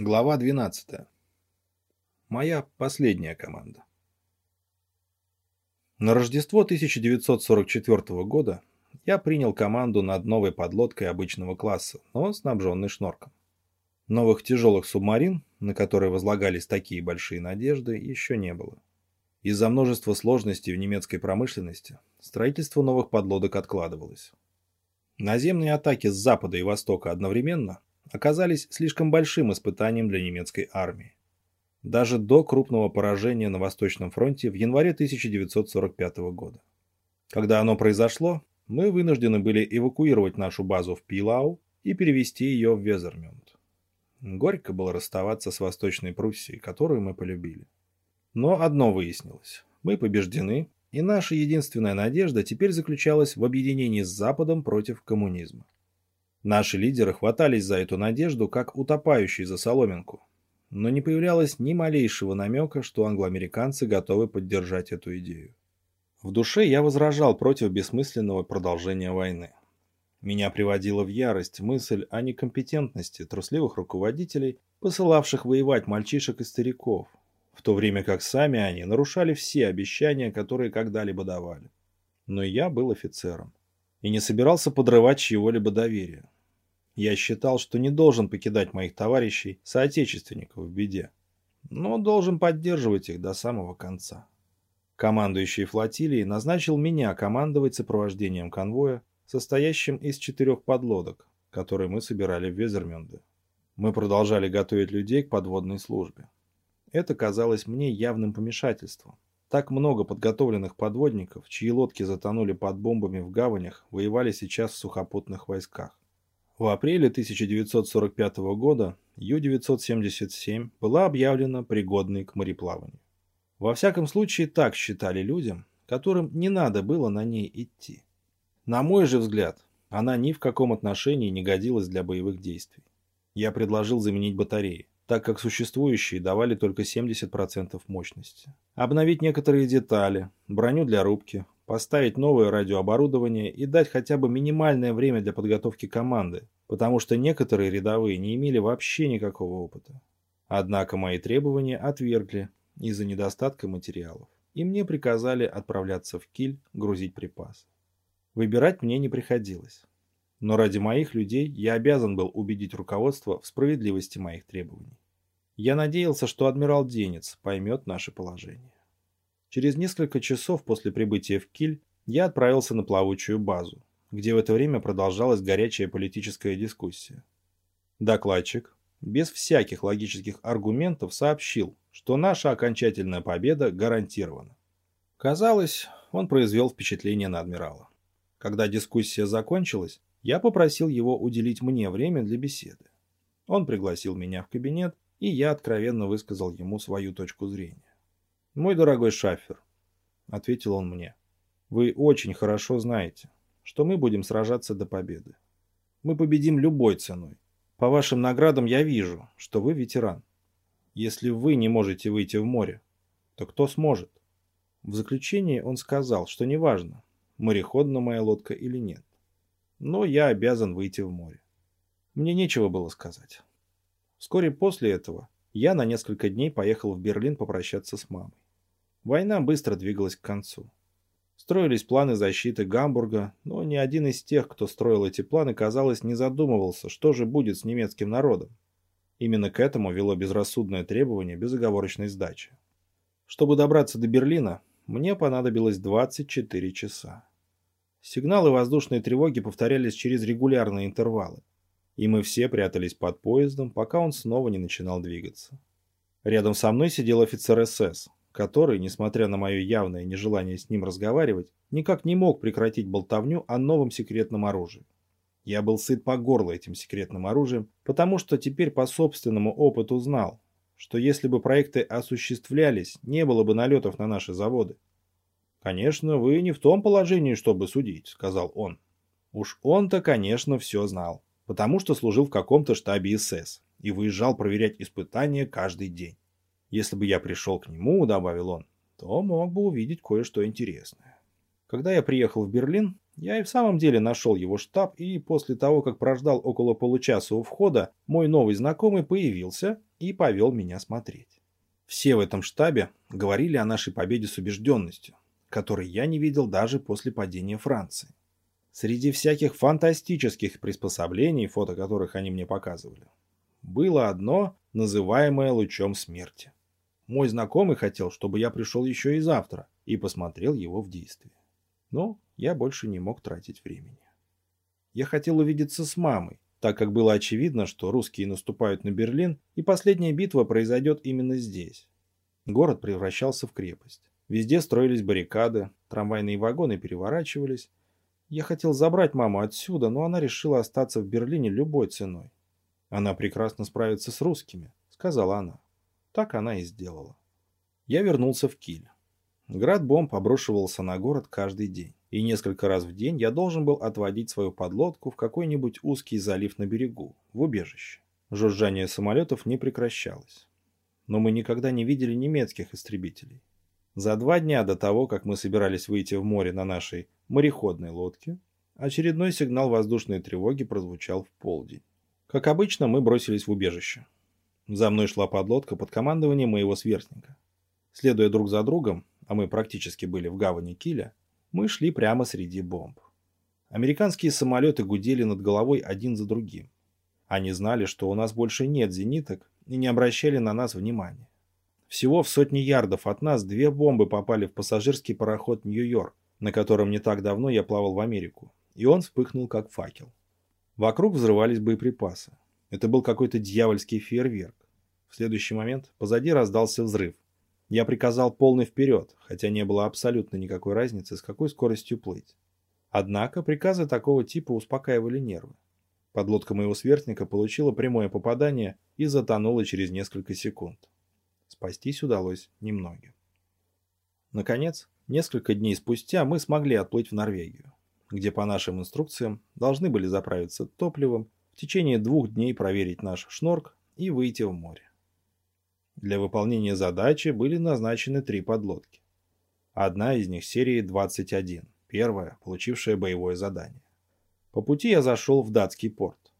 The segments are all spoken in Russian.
Глава 12. Моя последняя команда. На Рождество 1944 года я принял команду над новой подлодкой обычного класса, но снабженной шнорком. Новых тяжелых субмарин, на которые возлагались такие большие надежды, еще не было. Из-за множества сложностей в немецкой промышленности строительство новых подлодок откладывалось. Наземные атаки с запада и востока одновременно оказались слишком большим испытанием для немецкой армии. Даже до крупного поражения на Восточном фронте в январе 1945 года. Когда оно произошло, мы вынуждены были эвакуировать нашу базу в Пилау и перевести ее в Везермюнд. Горько было расставаться с Восточной Пруссией, которую мы полюбили. Но одно выяснилось. Мы побеждены, и наша единственная надежда теперь заключалась в объединении с Западом против коммунизма. Наши лидеры хватались за эту надежду, как утопающие за соломинку. Но не появлялось ни малейшего намека, что англоамериканцы готовы поддержать эту идею. В душе я возражал против бессмысленного продолжения войны. Меня приводила в ярость мысль о некомпетентности трусливых руководителей, посылавших воевать мальчишек и стариков, в то время как сами они нарушали все обещания, которые когда-либо давали. Но я был офицером и не собирался подрывать чьего-либо доверия. Я считал, что не должен покидать моих товарищей, соотечественников в беде, но должен поддерживать их до самого конца. Командующий флотилией назначил меня командовать сопровождением конвоя, состоящим из четырех подлодок, которые мы собирали в Везермюнде. Мы продолжали готовить людей к подводной службе. Это казалось мне явным помешательством. Так много подготовленных подводников, чьи лодки затонули под бомбами в гаванях, воевали сейчас в сухопутных войсках. В апреле 1945 года Ю-977 была объявлена пригодной к мореплаванию. Во всяком случае, так считали людям, которым не надо было на ней идти. На мой же взгляд, она ни в каком отношении не годилась для боевых действий. Я предложил заменить батареи, так как существующие давали только 70% мощности. Обновить некоторые детали, броню для рубки, поставить новое радиооборудование и дать хотя бы минимальное время для подготовки команды, потому что некоторые рядовые не имели вообще никакого опыта. Однако мои требования отвергли из-за недостатка материалов, и мне приказали отправляться в Киль грузить припасы. Выбирать мне не приходилось. Но ради моих людей я обязан был убедить руководство в справедливости моих требований. Я надеялся, что адмирал Денец поймет наше положение. Через несколько часов после прибытия в Киль я отправился на плавучую базу, где в это время продолжалась горячая политическая дискуссия. Докладчик, без всяких логических аргументов, сообщил, что наша окончательная победа гарантирована. Казалось, он произвел впечатление на адмирала. Когда дискуссия закончилась, я попросил его уделить мне время для беседы. Он пригласил меня в кабинет, и я откровенно высказал ему свою точку зрения. «Мой дорогой Шафер», — ответил он мне, — «вы очень хорошо знаете, что мы будем сражаться до победы. Мы победим любой ценой. По вашим наградам я вижу, что вы ветеран. Если вы не можете выйти в море, то кто сможет?» В заключение он сказал, что неважно, мореходна моя лодка или нет. Но я обязан выйти в море. Мне нечего было сказать. Вскоре после этого я на несколько дней поехал в Берлин попрощаться с мамой. Война быстро двигалась к концу. Строились планы защиты Гамбурга, но ни один из тех, кто строил эти планы, казалось, не задумывался, что же будет с немецким народом. Именно к этому вело безрассудное требование безоговорочной сдачи. Чтобы добраться до Берлина, мне понадобилось 24 часа. Сигналы воздушной тревоги повторялись через регулярные интервалы, и мы все прятались под поездом, пока он снова не начинал двигаться. Рядом со мной сидел офицер СС, который, несмотря на мое явное нежелание с ним разговаривать, никак не мог прекратить болтовню о новом секретном оружии. Я был сыт по горло этим секретным оружием, потому что теперь по собственному опыту знал, что если бы проекты осуществлялись, не было бы налетов на наши заводы. «Конечно, вы не в том положении, чтобы судить», — сказал он. Уж он-то, конечно, все знал, потому что служил в каком-то штабе СС и выезжал проверять испытания каждый день. Если бы я пришел к нему, добавил он, то мог бы увидеть кое-что интересное. Когда я приехал в Берлин, Я и в самом деле нашел его штаб, и после того, как прождал около получаса у входа, мой новый знакомый появился и повел меня смотреть. Все в этом штабе говорили о нашей победе с убежденностью, которой я не видел даже после падения Франции. Среди всяких фантастических приспособлений, фото которых они мне показывали, было одно, называемое лучом смерти. Мой знакомый хотел, чтобы я пришел еще и завтра и посмотрел его в действии. Но я больше не мог тратить времени. Я хотел увидеться с мамой, так как было очевидно, что русские наступают на Берлин, и последняя битва произойдет именно здесь. Город превращался в крепость. Везде строились баррикады, трамвайные вагоны переворачивались, я хотел забрать маму отсюда, но она решила остаться в Берлине любой ценой. Она прекрасно справится с русскими, сказала она. Так она и сделала. Я вернулся в Киль. Град бомб обрушивался на город каждый день. И несколько раз в день я должен был отводить свою подлодку в какой-нибудь узкий залив на берегу, в убежище. Жужжание самолетов не прекращалось. Но мы никогда не видели немецких истребителей. За два дня до того, как мы собирались выйти в море на нашей мореходной лодке, очередной сигнал воздушной тревоги прозвучал в полдень. Как обычно, мы бросились в убежище. За мной шла подлодка под командованием моего сверстника. Следуя друг за другом, а мы практически были в гавани Киля, мы шли прямо среди бомб. Американские самолеты гудели над головой один за другим. Они знали, что у нас больше нет зениток и не обращали на нас внимания. Всего в сотни ярдов от нас две бомбы попали в пассажирский пароход «Нью-Йорк», на котором не так давно я плавал в Америку, и он вспыхнул как факел. Вокруг взрывались боеприпасы. Это был какой-то дьявольский фейерверк. В следующий момент позади раздался взрыв. Я приказал полный вперед, хотя не было абсолютно никакой разницы, с какой скоростью плыть. Однако приказы такого типа успокаивали нервы. Подлодка моего сверстника получила прямое попадание и затонула через несколько секунд. Спастись удалось немногим. Наконец, несколько дней спустя мы смогли отплыть в Норвегию, где по нашим инструкциям должны были заправиться топливом, в течение двух дней проверить наш шнорк и выйти в море. Для выполнения задачи были назначены три подлодки. Одна из них серии 21, первая, получившая боевое задание. По пути я зашел в датский порт.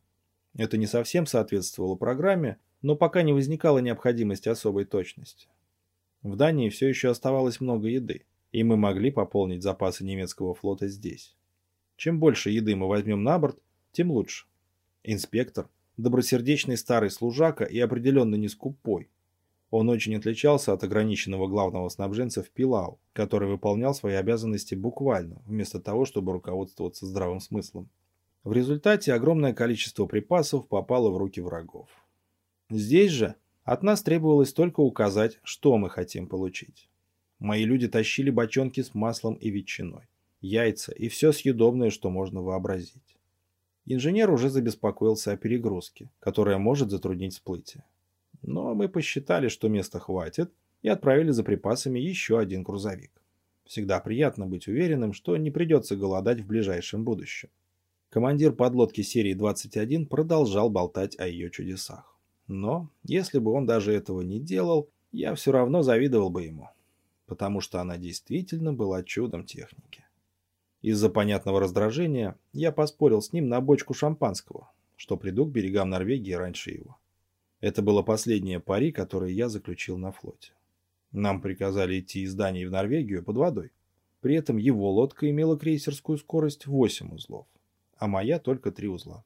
Это не совсем соответствовало программе, но пока не возникала необходимости особой точности. В Дании все еще оставалось много еды, и мы могли пополнить запасы немецкого флота здесь. Чем больше еды мы возьмем на борт, тем лучше. Инспектор – добросердечный старый служака и определенно не скупой. Он очень отличался от ограниченного главного снабженца в Пилау, который выполнял свои обязанности буквально, вместо того, чтобы руководствоваться здравым смыслом. В результате огромное количество припасов попало в руки врагов. Здесь же от нас требовалось только указать, что мы хотим получить. Мои люди тащили бочонки с маслом и ветчиной, яйца и все съедобное, что можно вообразить. Инженер уже забеспокоился о перегрузке, которая может затруднить всплытие. Но мы посчитали, что места хватит, и отправили за припасами еще один грузовик. Всегда приятно быть уверенным, что не придется голодать в ближайшем будущем. Командир подлодки серии 21 продолжал болтать о ее чудесах. Но, если бы он даже этого не делал, я все равно завидовал бы ему, потому что она действительно была чудом техники. Из-за понятного раздражения я поспорил с ним на бочку шампанского, что приду к берегам Норвегии раньше его. Это было последнее пари, которое я заключил на флоте. Нам приказали идти из Дании в Норвегию под водой. При этом его лодка имела крейсерскую скорость 8 узлов, а моя только 3 узла.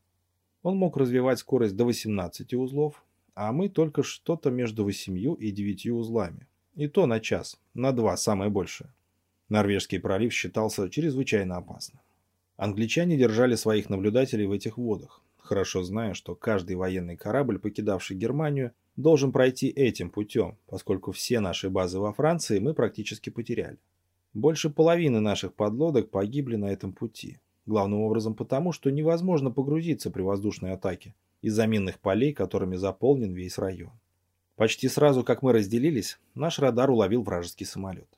Он мог развивать скорость до 18 узлов, а мы только что-то между 8 и 9 узлами. И то на час, на два самое большее. Норвежский пролив считался чрезвычайно опасным. Англичане держали своих наблюдателей в этих водах, хорошо зная, что каждый военный корабль, покидавший Германию, должен пройти этим путем, поскольку все наши базы во Франции мы практически потеряли. Больше половины наших подлодок погибли на этом пути, главным образом потому, что невозможно погрузиться при воздушной атаке из-за минных полей, которыми заполнен весь район. Почти сразу, как мы разделились, наш радар уловил вражеский самолет.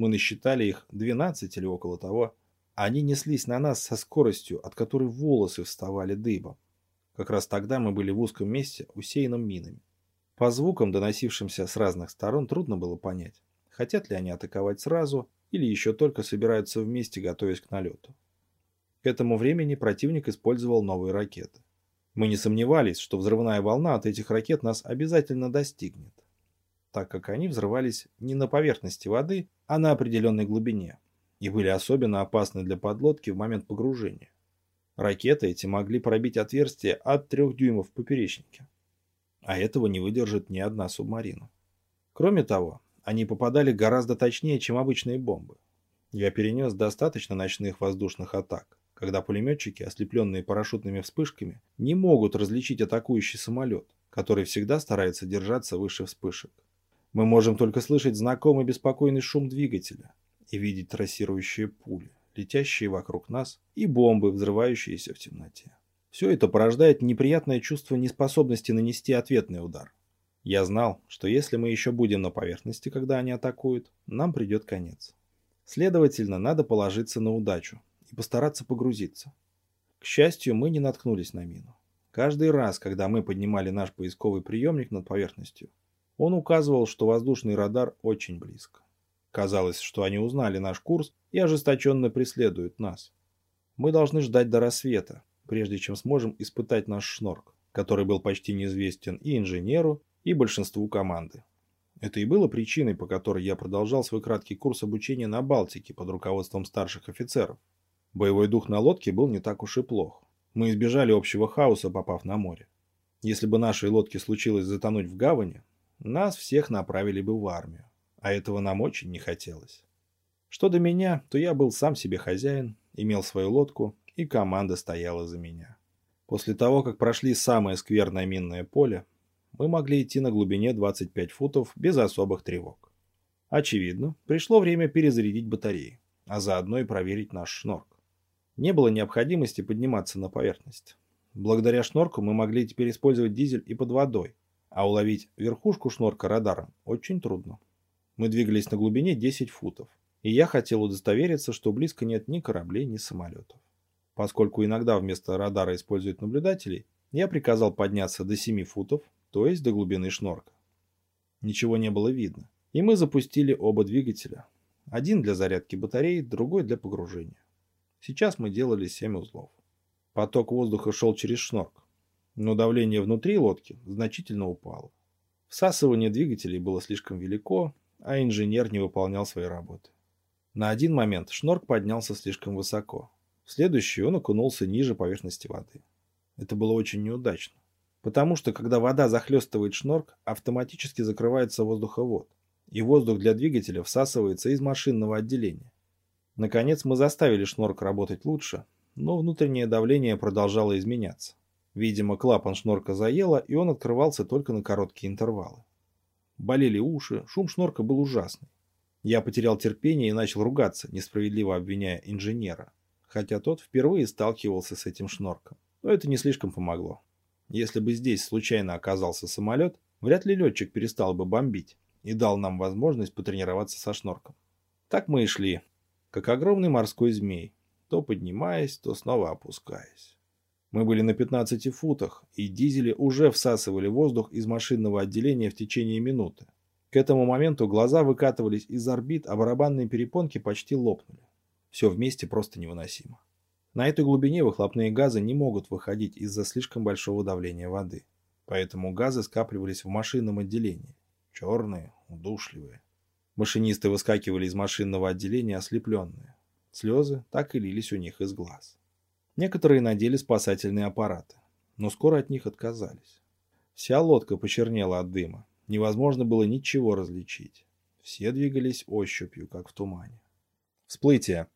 Мы насчитали их 12 или около того, они неслись на нас со скоростью, от которой волосы вставали дыбом. Как раз тогда мы были в узком месте, усеянном минами. По звукам, доносившимся с разных сторон, трудно было понять, хотят ли они атаковать сразу или еще только собираются вместе, готовясь к налету. К этому времени противник использовал новые ракеты. Мы не сомневались, что взрывная волна от этих ракет нас обязательно достигнет, так как они взрывались не на поверхности воды, а на определенной глубине, и были особенно опасны для подлодки в момент погружения. Ракеты эти могли пробить отверстие от 3 дюймов в поперечнике, а этого не выдержит ни одна субмарина. Кроме того, они попадали гораздо точнее, чем обычные бомбы. Я перенес достаточно ночных воздушных атак, когда пулеметчики, ослепленные парашютными вспышками, не могут различить атакующий самолет, который всегда старается держаться выше вспышек. Мы можем только слышать знакомый беспокойный шум двигателя и видеть трассирующие пули, летящие вокруг нас, и бомбы, взрывающиеся в темноте. Все это порождает неприятное чувство неспособности нанести ответный удар. Я знал, что если мы еще будем на поверхности, когда они атакуют, нам придет конец. Следовательно, надо положиться на удачу, и постараться погрузиться. К счастью, мы не наткнулись на мину. Каждый раз, когда мы поднимали наш поисковый приемник над поверхностью, он указывал, что воздушный радар очень близко. Казалось, что они узнали наш курс и ожесточенно преследуют нас. Мы должны ждать до рассвета, прежде чем сможем испытать наш шнорк, который был почти неизвестен и инженеру, и большинству команды. Это и было причиной, по которой я продолжал свой краткий курс обучения на Балтике под руководством старших офицеров. Боевой дух на лодке был не так уж и плох. Мы избежали общего хаоса, попав на море. Если бы нашей лодке случилось затонуть в гавани, нас всех направили бы в армию. А этого нам очень не хотелось. Что до меня, то я был сам себе хозяин, имел свою лодку, и команда стояла за меня. После того, как прошли самое скверное минное поле, мы могли идти на глубине 25 футов без особых тревог. Очевидно, пришло время перезарядить батареи, а заодно и проверить наш шнорк. Не было необходимости подниматься на поверхность. Благодаря шнорку мы могли теперь использовать дизель и под водой, а уловить верхушку шнорка радаром очень трудно. Мы двигались на глубине 10 футов, и я хотел удостовериться, что близко нет ни кораблей, ни самолетов. Поскольку иногда вместо радара используют наблюдателей, я приказал подняться до 7 футов, то есть до глубины шнорка. Ничего не было видно, и мы запустили оба двигателя. Один для зарядки батареи, другой для погружения. Сейчас мы делали 7 узлов. Поток воздуха шел через шнорк, но давление внутри лодки значительно упало. Всасывание двигателей было слишком велико, а инженер не выполнял своей работы. На один момент шнорк поднялся слишком высоко. В следующий он окунулся ниже поверхности воды. Это было очень неудачно, потому что когда вода захлестывает шнорк, автоматически закрывается воздуховод, и воздух для двигателя всасывается из машинного отделения. Наконец мы заставили шнорк работать лучше, но внутреннее давление продолжало изменяться. Видимо, клапан шнорка заело, и он открывался только на короткие интервалы. Болели уши, шум шнорка был ужасный. Я потерял терпение и начал ругаться, несправедливо обвиняя инженера, хотя тот впервые сталкивался с этим шнорком. Но это не слишком помогло. Если бы здесь случайно оказался самолет, вряд ли летчик перестал бы бомбить и дал нам возможность потренироваться со шнорком. Так мы и шли, как огромный морской змей, то поднимаясь, то снова опускаясь. Мы были на 15 футах, и дизели уже всасывали воздух из машинного отделения в течение минуты. К этому моменту глаза выкатывались из орбит, а барабанные перепонки почти лопнули. Все вместе просто невыносимо. На этой глубине выхлопные газы не могут выходить из-за слишком большого давления воды. Поэтому газы скапливались в машинном отделении. Черные, удушливые. Машинисты выскакивали из машинного отделения ослепленные. Слезы так и лились у них из глаз. Некоторые надели спасательные аппараты, но скоро от них отказались. Вся лодка почернела от дыма. Невозможно было ничего различить. Все двигались ощупью, как в тумане. Всплытие.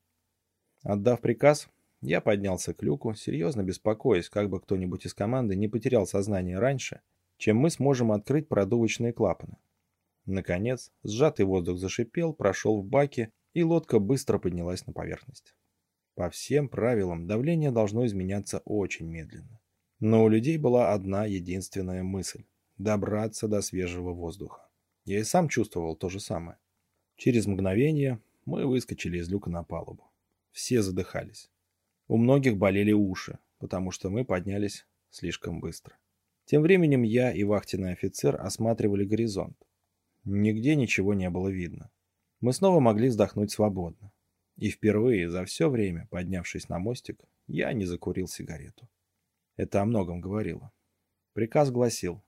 Отдав приказ, я поднялся к люку, серьезно беспокоясь, как бы кто-нибудь из команды не потерял сознание раньше, чем мы сможем открыть продувочные клапаны. Наконец, сжатый воздух зашипел, прошел в баке, и лодка быстро поднялась на поверхность. По всем правилам, давление должно изменяться очень медленно. Но у людей была одна единственная мысль – добраться до свежего воздуха. Я и сам чувствовал то же самое. Через мгновение мы выскочили из люка на палубу. Все задыхались. У многих болели уши, потому что мы поднялись слишком быстро. Тем временем я и вахтенный офицер осматривали горизонт. Нигде ничего не было видно. Мы снова могли вздохнуть свободно. И впервые за все время, поднявшись на мостик, я не закурил сигарету. Это о многом говорило. Приказ гласил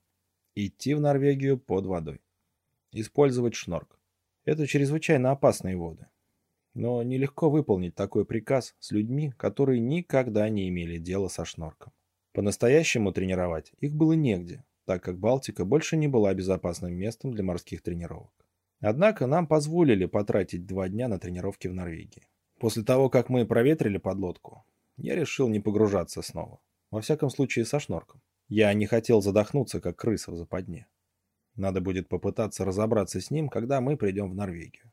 идти в Норвегию под водой. Использовать шнорк. Это чрезвычайно опасные воды. Но нелегко выполнить такой приказ с людьми, которые никогда не имели дела со шнорком. По-настоящему тренировать их было негде, так как Балтика больше не была безопасным местом для морских тренировок. Однако нам позволили потратить два дня на тренировки в Норвегии. После того, как мы проветрили подлодку, я решил не погружаться снова. Во всяком случае, со шнорком. Я не хотел задохнуться, как крыса в западне. Надо будет попытаться разобраться с ним, когда мы придем в Норвегию.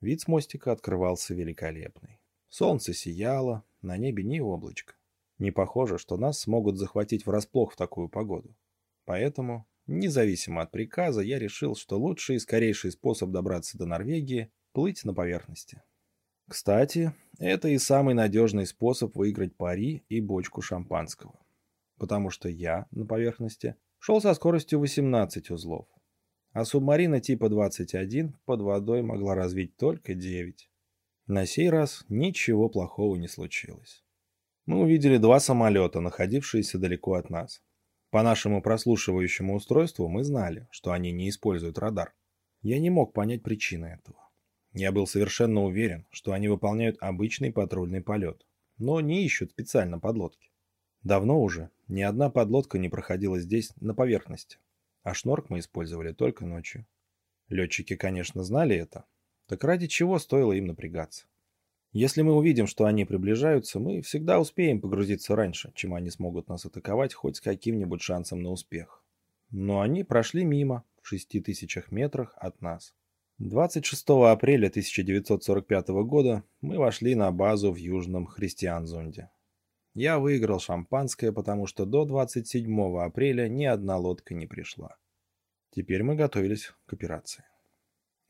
Вид с мостика открывался великолепный. Солнце сияло, на небе ни облачка. Не похоже, что нас смогут захватить врасплох в такую погоду. Поэтому, независимо от приказа, я решил, что лучший и скорейший способ добраться до Норвегии – плыть на поверхности. Кстати, это и самый надежный способ выиграть пари и бочку шампанского. Потому что я на поверхности шел со скоростью 18 узлов, а субмарина типа 21 под водой могла развить только 9. На сей раз ничего плохого не случилось. Мы увидели два самолета, находившиеся далеко от нас. По нашему прослушивающему устройству мы знали, что они не используют радар. Я не мог понять причины этого. Я был совершенно уверен, что они выполняют обычный патрульный полет, но не ищут специально подлодки. Давно уже ни одна подлодка не проходила здесь на поверхности, а шнорк мы использовали только ночью. Летчики, конечно, знали это. Так ради чего стоило им напрягаться? Если мы увидим, что они приближаются, мы всегда успеем погрузиться раньше, чем они смогут нас атаковать хоть с каким-нибудь шансом на успех. Но они прошли мимо, в шести тысячах метрах от нас. 26 апреля 1945 года мы вошли на базу в Южном Христианзунде. Я выиграл шампанское, потому что до 27 апреля ни одна лодка не пришла. Теперь мы готовились к операции.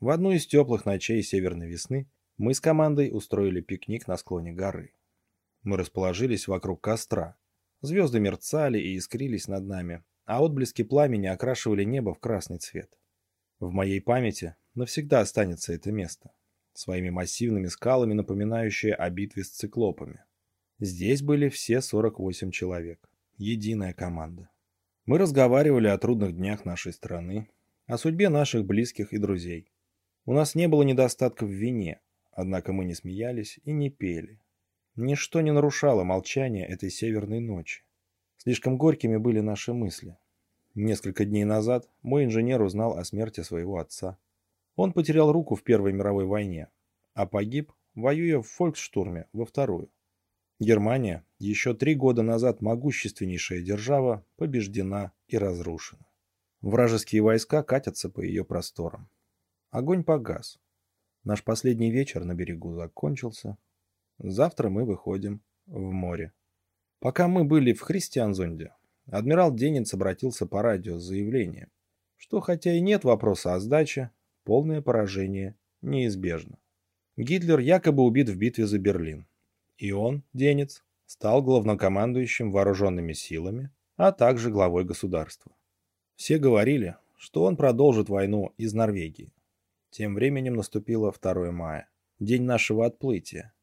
В одну из теплых ночей северной весны мы с командой устроили пикник на склоне горы. Мы расположились вокруг костра. Звезды мерцали и искрились над нами, а отблески пламени окрашивали небо в красный цвет. В моей памяти навсегда останется это место, своими массивными скалами напоминающее о битве с циклопами. Здесь были все 48 человек. Единая команда. Мы разговаривали о трудных днях нашей страны, о судьбе наших близких и друзей. У нас не было недостатков в вине, однако мы не смеялись и не пели. Ничто не нарушало молчание этой северной ночи. Слишком горькими были наши мысли. Несколько дней назад мой инженер узнал о смерти своего отца. Он потерял руку в Первой мировой войне, а погиб, воюя в Фольксштурме во Вторую. Германия, еще три года назад могущественнейшая держава, побеждена и разрушена. Вражеские войска катятся по ее просторам. Огонь погас. Наш последний вечер на берегу закончился. Завтра мы выходим в море. Пока мы были в Христианзунде, адмирал Денец обратился по радио с заявлением, что хотя и нет вопроса о сдаче, полное поражение неизбежно. Гитлер якобы убит в битве за Берлин. И он, Денец, стал главнокомандующим вооруженными силами, а также главой государства. Все говорили, что он продолжит войну из Норвегии. Тем временем наступило 2 мая, день нашего отплытия,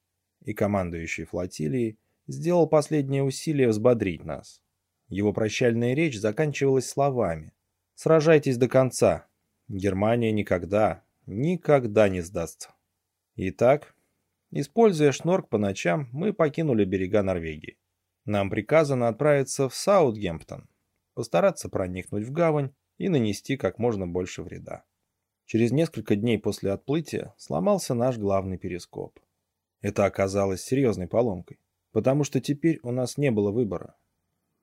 и командующий флотилией сделал последнее усилие взбодрить нас. Его прощальная речь заканчивалась словами «Сражайтесь до конца. Германия никогда, никогда не сдастся». Итак, Используя шнорк по ночам, мы покинули берега Норвегии. Нам приказано отправиться в Саутгемптон, постараться проникнуть в гавань и нанести как можно больше вреда. Через несколько дней после отплытия сломался наш главный перископ. Это оказалось серьезной поломкой, потому что теперь у нас не было выбора.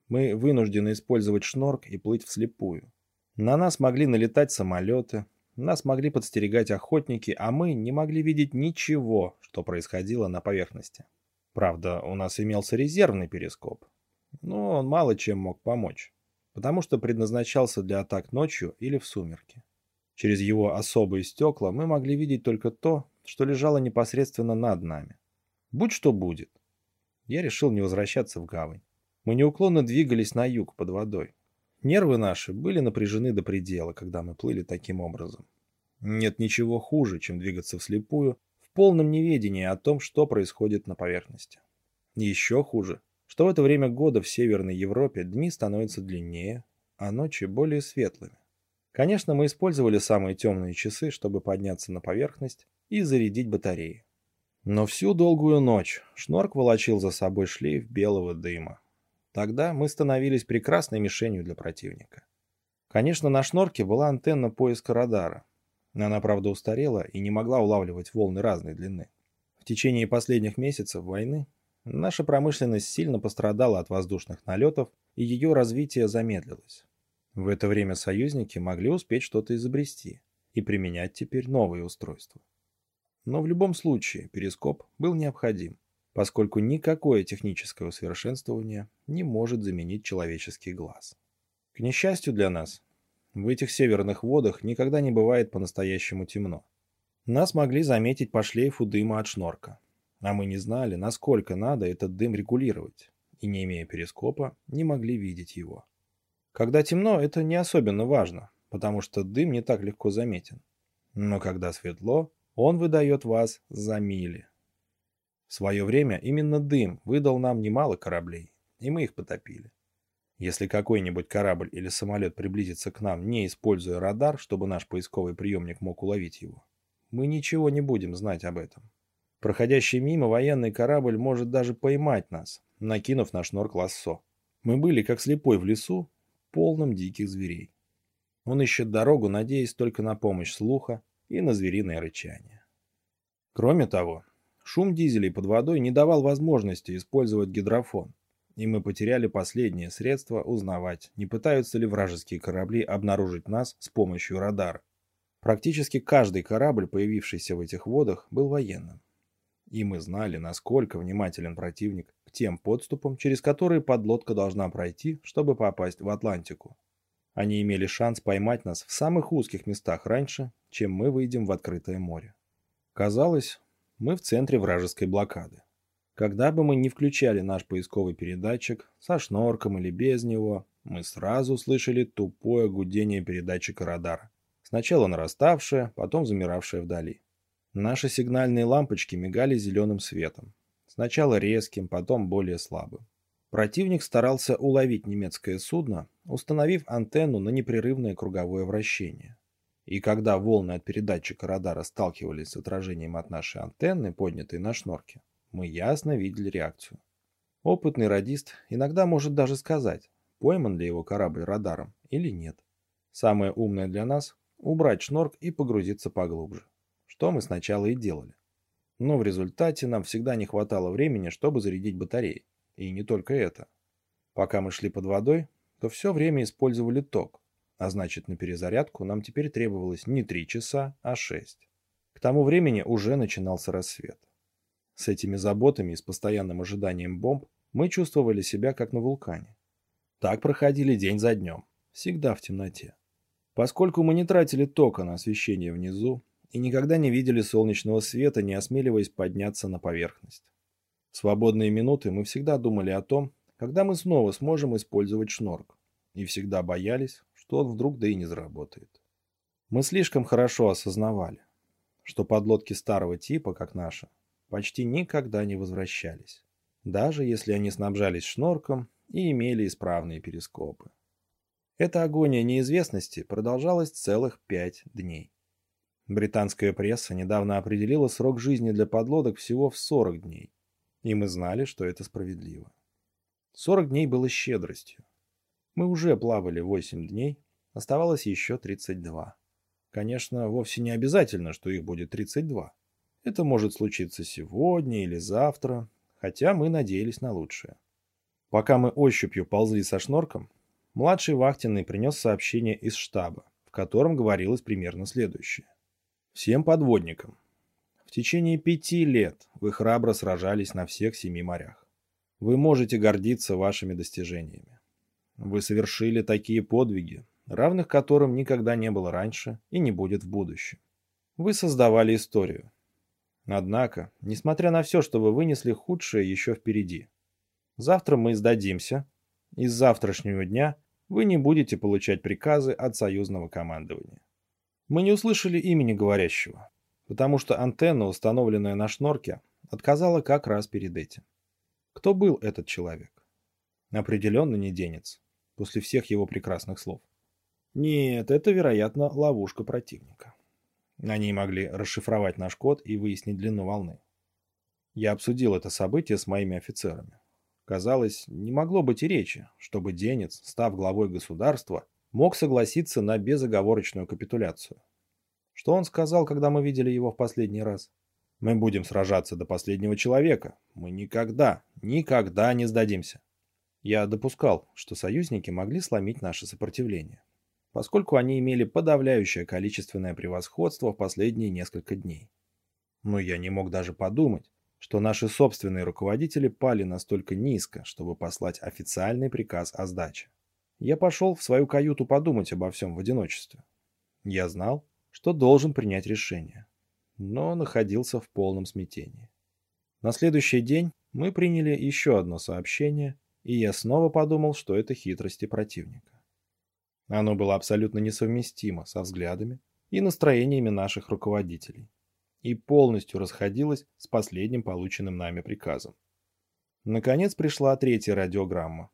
Мы вынуждены использовать шнорк и плыть вслепую. На нас могли налетать самолеты, нас могли подстерегать охотники, а мы не могли видеть ничего, что происходило на поверхности. Правда, у нас имелся резервный перископ, но он мало чем мог помочь, потому что предназначался для атак ночью или в сумерки. Через его особые стекла мы могли видеть только то, что лежало непосредственно над нами. Будь что будет. Я решил не возвращаться в гавань. Мы неуклонно двигались на юг под водой, Нервы наши были напряжены до предела, когда мы плыли таким образом. Нет ничего хуже, чем двигаться вслепую, в полном неведении о том, что происходит на поверхности. еще хуже что в это время года в Северной Европе дни становятся длиннее, а ночи более светлыми. Конечно, мы использовали самые темные часы, чтобы подняться на поверхность и зарядить батареи. Но всю долгую ночь Шнорк волочил за собой шлейф белого дыма. Тогда мы становились прекрасной мишенью для противника. Конечно, на Шнорке была антенна поиска радара. Она, правда, устарела и не могла улавливать волны разной длины. В течение последних месяцев войны наша промышленность сильно пострадала от воздушных налетов, и ее развитие замедлилось. В это время союзники могли успеть что-то изобрести и применять теперь новые устройства. Но в любом случае перископ был необходим, поскольку никакое техническое усовершенствование не может заменить человеческий глаз. К несчастью для нас, в этих северных водах никогда не бывает по-настоящему темно. Нас могли заметить по шлейфу дыма от шнорка, а мы не знали, насколько надо этот дым регулировать, и, не имея перископа, не могли видеть его. Когда темно, это не особенно важно, потому что дым не так легко заметен. Но когда светло, он выдает вас за мили. В свое время именно дым выдал нам немало кораблей, и мы их потопили. Если какой-нибудь корабль или самолет приблизится к нам, не используя радар, чтобы наш поисковый приемник мог уловить его, мы ничего не будем знать об этом. Проходящий мимо военный корабль может даже поймать нас, накинув на шнур лассо. Мы были как слепой в лесу, полном диких зверей. Он ищет дорогу, надеясь только на помощь слуха и на звериное рычание. Кроме того, шум дизелей под водой не давал возможности использовать гидрофон, и мы потеряли последнее средство узнавать, не пытаются ли вражеские корабли обнаружить нас с помощью радара. Практически каждый корабль, появившийся в этих водах, был военным. И мы знали, насколько внимателен противник к тем подступам, через которые подлодка должна пройти, чтобы попасть в Атлантику. Они имели шанс поймать нас в самых узких местах раньше, чем мы выйдем в открытое море. Казалось, мы в центре вражеской блокады. Когда бы мы ни включали наш поисковый передатчик, со шнорком или без него, мы сразу слышали тупое гудение передатчика радара. Сначала нараставшее, потом замиравшее вдали. Наши сигнальные лампочки мигали зеленым светом. Сначала резким, потом более слабым. Противник старался уловить немецкое судно, установив антенну на непрерывное круговое вращение. И когда волны от передатчика радара сталкивались с отражением от нашей антенны, поднятой на шнорке, мы ясно видели реакцию. Опытный радист иногда может даже сказать, пойман ли его корабль радаром или нет. Самое умное для нас – убрать шнорк и погрузиться поглубже что мы сначала и делали. Но в результате нам всегда не хватало времени, чтобы зарядить батареи. И не только это. Пока мы шли под водой, то все время использовали ток, а значит на перезарядку нам теперь требовалось не 3 часа, а 6. К тому времени уже начинался рассвет. С этими заботами и с постоянным ожиданием бомб мы чувствовали себя как на вулкане. Так проходили день за днем, всегда в темноте. Поскольку мы не тратили тока на освещение внизу, и никогда не видели солнечного света, не осмеливаясь подняться на поверхность. В свободные минуты мы всегда думали о том, когда мы снова сможем использовать шнорк, и всегда боялись, что он вдруг да и не заработает. Мы слишком хорошо осознавали, что подлодки старого типа, как наша, почти никогда не возвращались, даже если они снабжались шнорком и имели исправные перископы. Эта агония неизвестности продолжалась целых пять дней. Британская пресса недавно определила срок жизни для подлодок всего в 40 дней. И мы знали, что это справедливо. 40 дней было щедростью. Мы уже плавали 8 дней, оставалось еще 32. Конечно, вовсе не обязательно, что их будет 32. Это может случиться сегодня или завтра, хотя мы надеялись на лучшее. Пока мы ощупью ползли со шнорком, младший вахтенный принес сообщение из штаба, в котором говорилось примерно следующее. Всем подводникам. В течение пяти лет вы храбро сражались на всех семи морях. Вы можете гордиться вашими достижениями. Вы совершили такие подвиги, равных которым никогда не было раньше и не будет в будущем. Вы создавали историю. Однако, несмотря на все, что вы вынесли, худшее еще впереди. Завтра мы сдадимся, и с завтрашнего дня вы не будете получать приказы от союзного командования. Мы не услышали имени говорящего, потому что антенна, установленная на шнорке, отказала как раз перед этим. Кто был этот человек? Определенно не денец, после всех его прекрасных слов. Нет, это, вероятно, ловушка противника. Они могли расшифровать наш код и выяснить длину волны. Я обсудил это событие с моими офицерами. Казалось, не могло быть и речи, чтобы Денец, став главой государства, мог согласиться на безоговорочную капитуляцию. Что он сказал, когда мы видели его в последний раз? Мы будем сражаться до последнего человека. Мы никогда, никогда не сдадимся. Я допускал, что союзники могли сломить наше сопротивление, поскольку они имели подавляющее количественное превосходство в последние несколько дней. Но я не мог даже подумать, что наши собственные руководители пали настолько низко, чтобы послать официальный приказ о сдаче. Я пошел в свою каюту подумать обо всем в одиночестве. Я знал, что должен принять решение, но находился в полном смятении. На следующий день мы приняли еще одно сообщение, и я снова подумал, что это хитрости противника. Оно было абсолютно несовместимо со взглядами и настроениями наших руководителей и полностью расходилось с последним полученным нами приказом. Наконец пришла третья радиограмма.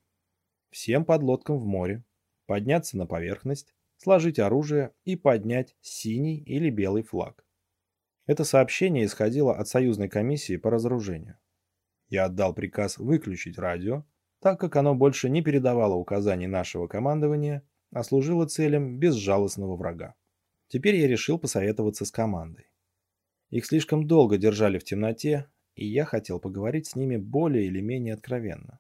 Всем подлодкам в море подняться на поверхность, сложить оружие и поднять синий или белый флаг. Это сообщение исходило от союзной комиссии по разоружению. Я отдал приказ выключить радио, так как оно больше не передавало указаний нашего командования, а служило целям безжалостного врага. Теперь я решил посоветоваться с командой. Их слишком долго держали в темноте, и я хотел поговорить с ними более или менее откровенно.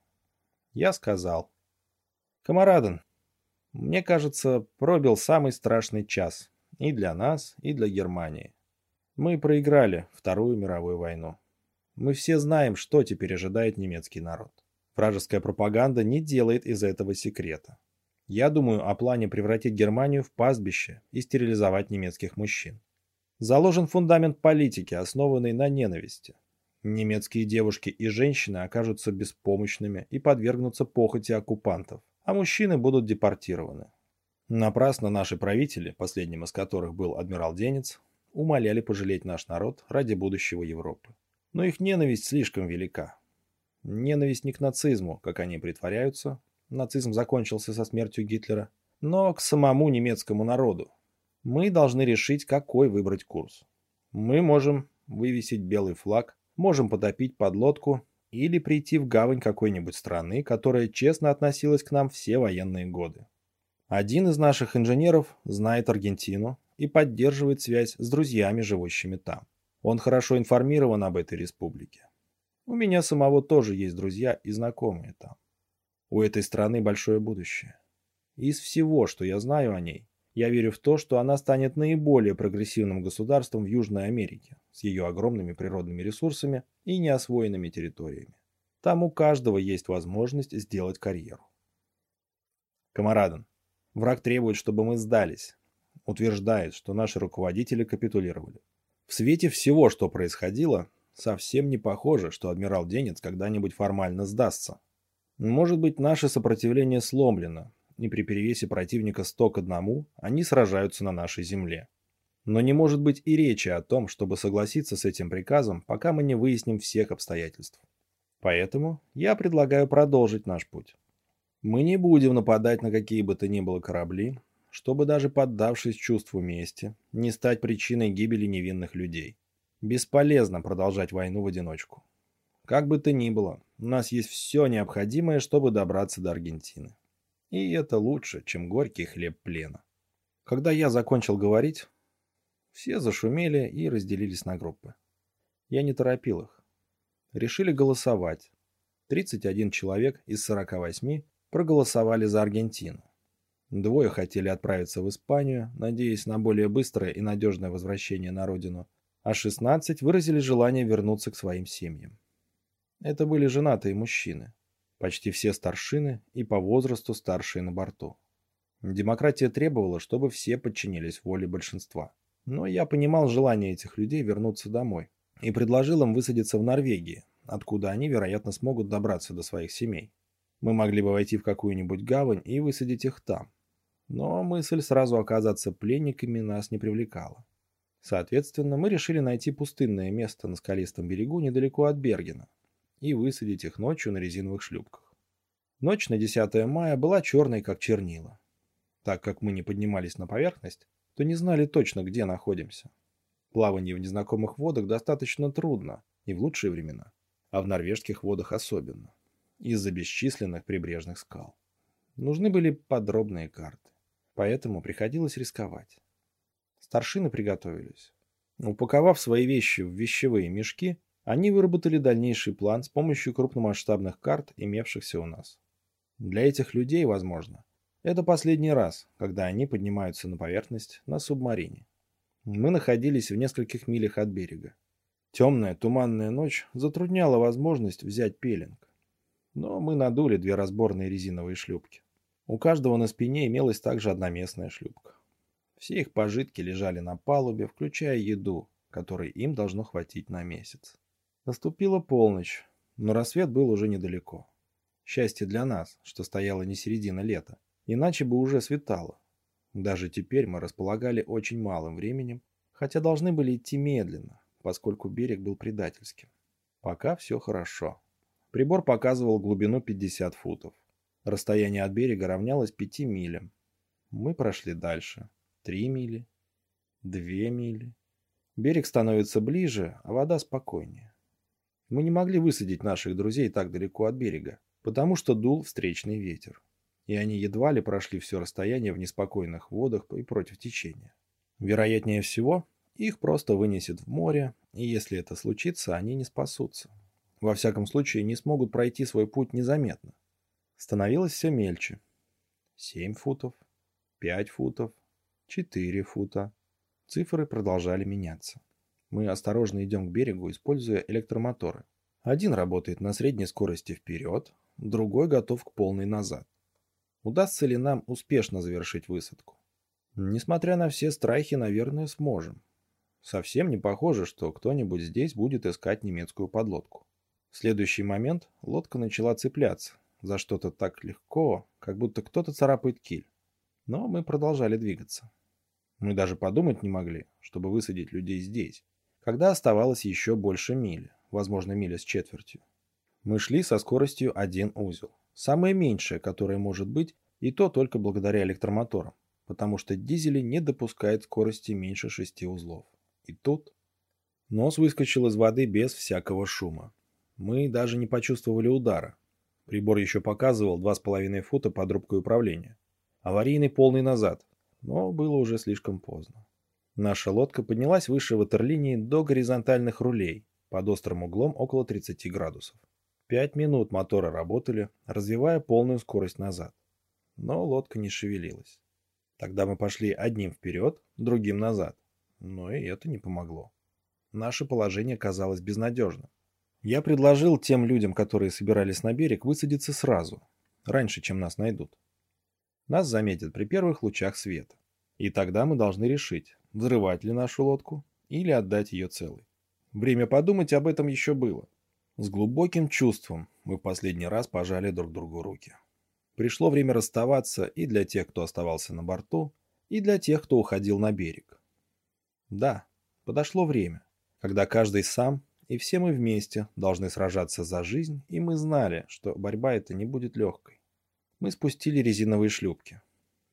Я сказал. «Камараден, мне кажется, пробил самый страшный час. И для нас, и для Германии. Мы проиграли Вторую мировую войну. Мы все знаем, что теперь ожидает немецкий народ. Вражеская пропаганда не делает из этого секрета. Я думаю о плане превратить Германию в пастбище и стерилизовать немецких мужчин. Заложен фундамент политики, основанный на ненависти. Немецкие девушки и женщины окажутся беспомощными и подвергнутся похоти оккупантов, а мужчины будут депортированы. Напрасно наши правители, последним из которых был адмирал Денец, умоляли пожалеть наш народ ради будущего Европы. Но их ненависть слишком велика. Ненависть не к нацизму, как они притворяются, нацизм закончился со смертью Гитлера, но к самому немецкому народу, мы должны решить, какой выбрать курс. Мы можем вывесить белый флаг, можем потопить подлодку или прийти в гавань какой-нибудь страны, которая честно относилась к нам все военные годы. Один из наших инженеров знает Аргентину и поддерживает связь с друзьями, живущими там. Он хорошо информирован об этой республике. У меня самого тоже есть друзья и знакомые там. У этой страны большое будущее. Из всего, что я знаю о ней, я верю в то, что она станет наиболее прогрессивным государством в Южной Америке с ее огромными природными ресурсами и неосвоенными территориями. Там у каждого есть возможность сделать карьеру. Камараден, враг требует, чтобы мы сдались. Утверждает, что наши руководители капитулировали. В свете всего, что происходило, совсем не похоже, что адмирал Денец когда-нибудь формально сдастся. Может быть, наше сопротивление сломлено, и при перевесе противника 100 к 1 они сражаются на нашей земле. Но не может быть и речи о том, чтобы согласиться с этим приказом, пока мы не выясним всех обстоятельств. Поэтому я предлагаю продолжить наш путь. Мы не будем нападать на какие бы то ни было корабли, чтобы даже поддавшись чувству мести, не стать причиной гибели невинных людей. Бесполезно продолжать войну в одиночку. Как бы то ни было, у нас есть все необходимое, чтобы добраться до Аргентины. И это лучше, чем горький хлеб плена. Когда я закончил говорить, все зашумели и разделились на группы. Я не торопил их. Решили голосовать. 31 человек из 48 проголосовали за Аргентину. Двое хотели отправиться в Испанию, надеясь на более быстрое и надежное возвращение на родину, а 16 выразили желание вернуться к своим семьям. Это были женатые мужчины. Почти все старшины и по возрасту старшие на борту. Демократия требовала, чтобы все подчинились воле большинства. Но я понимал желание этих людей вернуться домой и предложил им высадиться в Норвегии, откуда они, вероятно, смогут добраться до своих семей. Мы могли бы войти в какую-нибудь гавань и высадить их там. Но мысль сразу оказаться пленниками нас не привлекала. Соответственно, мы решили найти пустынное место на скалистом берегу недалеко от Бергена, и высадить их ночью на резиновых шлюпках. Ночь на 10 мая была черной, как чернила. Так как мы не поднимались на поверхность, то не знали точно, где находимся. Плавание в незнакомых водах достаточно трудно, и в лучшие времена, а в норвежских водах особенно, из-за бесчисленных прибрежных скал. Нужны были подробные карты, поэтому приходилось рисковать. Старшины приготовились. Упаковав свои вещи в вещевые мешки, они выработали дальнейший план с помощью крупномасштабных карт, имевшихся у нас. Для этих людей, возможно, это последний раз, когда они поднимаются на поверхность на субмарине. Мы находились в нескольких милях от берега. Темная туманная ночь затрудняла возможность взять пеленг. Но мы надули две разборные резиновые шлюпки. У каждого на спине имелась также одноместная шлюпка. Все их пожитки лежали на палубе, включая еду, которой им должно хватить на месяц. Наступила полночь, но рассвет был уже недалеко. Счастье для нас, что стояла не середина лета, иначе бы уже светало. Даже теперь мы располагали очень малым временем, хотя должны были идти медленно, поскольку берег был предательским. Пока все хорошо. Прибор показывал глубину 50 футов. Расстояние от берега равнялось 5 милям. Мы прошли дальше. Три мили. Две мили. Берег становится ближе, а вода спокойнее. Мы не могли высадить наших друзей так далеко от берега, потому что дул встречный ветер. И они едва ли прошли все расстояние в неспокойных водах и против течения. Вероятнее всего, их просто вынесет в море, и если это случится, они не спасутся. Во всяком случае, не смогут пройти свой путь незаметно. Становилось все мельче. Семь футов, пять футов, Четыре фута. Цифры продолжали меняться. Мы осторожно идем к берегу, используя электромоторы. Один работает на средней скорости вперед, другой готов к полной назад. Удастся ли нам успешно завершить высадку? Несмотря на все страхи, наверное, сможем. Совсем не похоже, что кто-нибудь здесь будет искать немецкую подлодку. В следующий момент лодка начала цепляться за что-то так легко, как будто кто-то царапает киль. Но мы продолжали двигаться. Мы даже подумать не могли, чтобы высадить людей здесь, когда оставалось еще больше мили, возможно, миля с четвертью. Мы шли со скоростью один узел. Самое меньшее, которое может быть, и то только благодаря электромоторам, потому что дизели не допускают скорости меньше шести узлов. И тут... Нос выскочил из воды без всякого шума. Мы даже не почувствовали удара. Прибор еще показывал 2,5 фута под рубкой управления. Аварийный полный назад, но было уже слишком поздно. Наша лодка поднялась выше ватерлинии до горизонтальных рулей, под острым углом около 30 градусов. Пять минут моторы работали, развивая полную скорость назад. Но лодка не шевелилась. Тогда мы пошли одним вперед, другим назад. Но и это не помогло. Наше положение казалось безнадежным. Я предложил тем людям, которые собирались на берег, высадиться сразу, раньше, чем нас найдут. Нас заметят при первых лучах света. И тогда мы должны решить, взрывать ли нашу лодку или отдать ее целой. Время подумать об этом еще было. С глубоким чувством мы в последний раз пожали друг другу руки. Пришло время расставаться и для тех, кто оставался на борту, и для тех, кто уходил на берег. Да, подошло время, когда каждый сам и все мы вместе должны сражаться за жизнь, и мы знали, что борьба эта не будет легкой. Мы спустили резиновые шлюпки.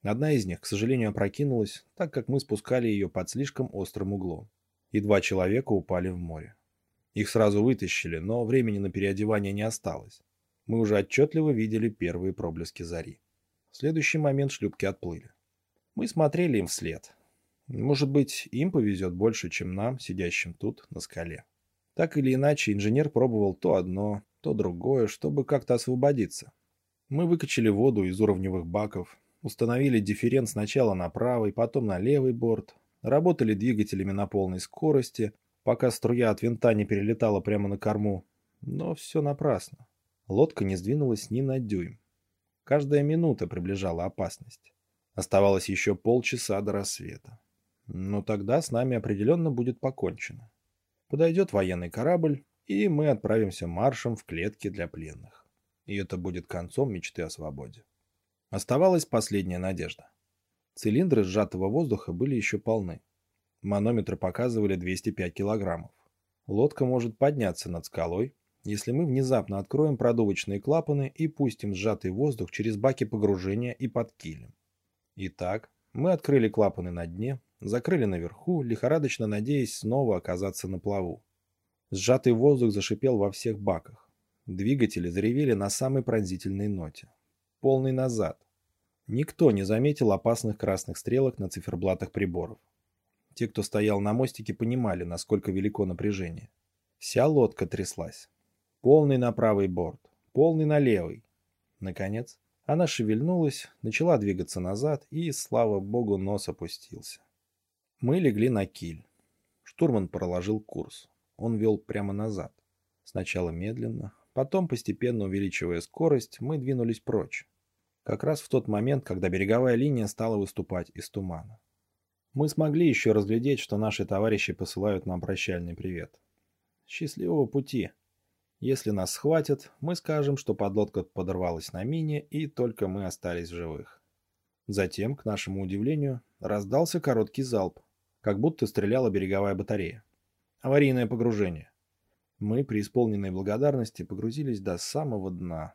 Одна из них, к сожалению, опрокинулась, так как мы спускали ее под слишком острым углом. И два человека упали в море. Их сразу вытащили, но времени на переодевание не осталось. Мы уже отчетливо видели первые проблески зари. В следующий момент шлюпки отплыли. Мы смотрели им вслед. Может быть, им повезет больше, чем нам, сидящим тут, на скале. Так или иначе, инженер пробовал то одно, то другое, чтобы как-то освободиться. Мы выкачали воду из уровневых баков, установили дифферент сначала на правый, потом на левый борт, работали двигателями на полной скорости, пока струя от винта не перелетала прямо на корму. Но все напрасно. Лодка не сдвинулась ни на дюйм. Каждая минута приближала опасность. Оставалось еще полчаса до рассвета. Но тогда с нами определенно будет покончено. Подойдет военный корабль, и мы отправимся маршем в клетки для пленных и это будет концом мечты о свободе. Оставалась последняя надежда. Цилиндры сжатого воздуха были еще полны. Манометры показывали 205 килограммов. Лодка может подняться над скалой, если мы внезапно откроем продувочные клапаны и пустим сжатый воздух через баки погружения и под килем. Итак, мы открыли клапаны на дне, закрыли наверху, лихорадочно надеясь снова оказаться на плаву. Сжатый воздух зашипел во всех баках. Двигатели заревели на самой пронзительной ноте. Полный назад. Никто не заметил опасных красных стрелок на циферблатах приборов. Те, кто стоял на мостике, понимали, насколько велико напряжение. Вся лодка тряслась. Полный на правый борт, полный на левый. Наконец, она шевельнулась, начала двигаться назад и, слава богу, нос опустился. Мы легли на киль. Штурман проложил курс. Он вел прямо назад. Сначала медленно, потом, постепенно увеличивая скорость, мы двинулись прочь. Как раз в тот момент, когда береговая линия стала выступать из тумана. Мы смогли еще разглядеть, что наши товарищи посылают нам прощальный привет. Счастливого пути! Если нас схватят, мы скажем, что подлодка подорвалась на мине, и только мы остались в живых. Затем, к нашему удивлению, раздался короткий залп, как будто стреляла береговая батарея. Аварийное погружение. Мы, при исполненной благодарности, погрузились до самого дна,